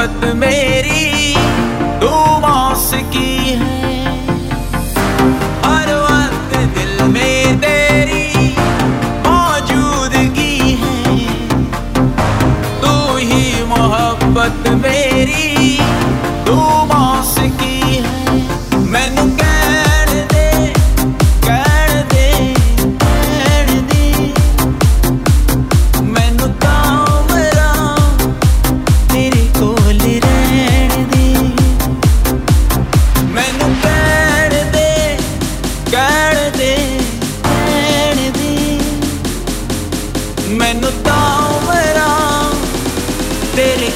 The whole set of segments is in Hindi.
मोहब्बत मेरी दो मास की है। हर वक्त दिल में तेरी मौजूदगी है। तू ही मोहब्बत मेरी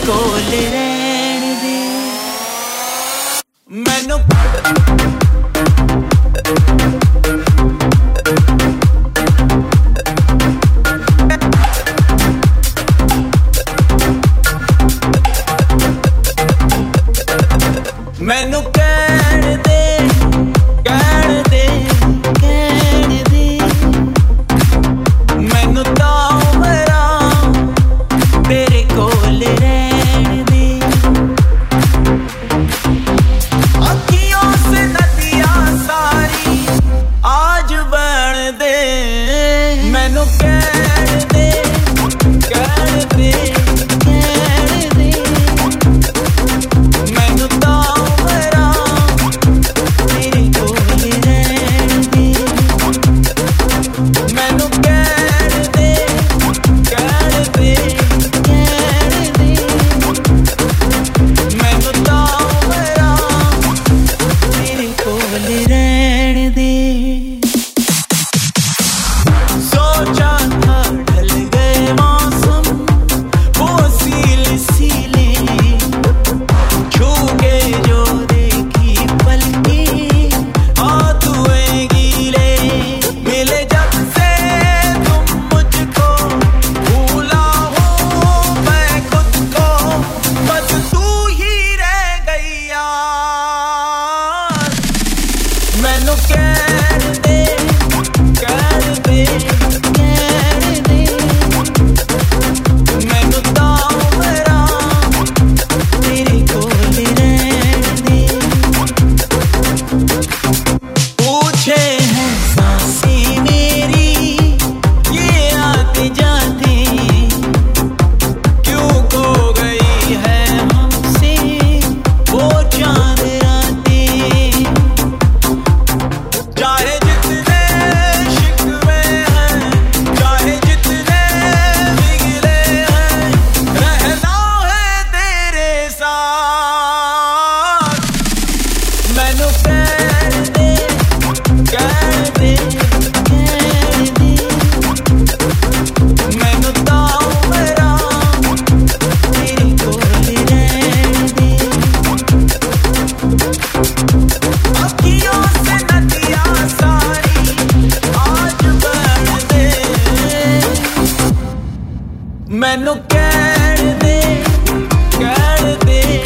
ਕੋਲ ਰਹਿਣ ਦੇ। ਮੈਨੂੰ no quiere ਮੈਨੂੰ ਕਹਿਣ ਦੇ ਕਹਿਣ ਦੇ।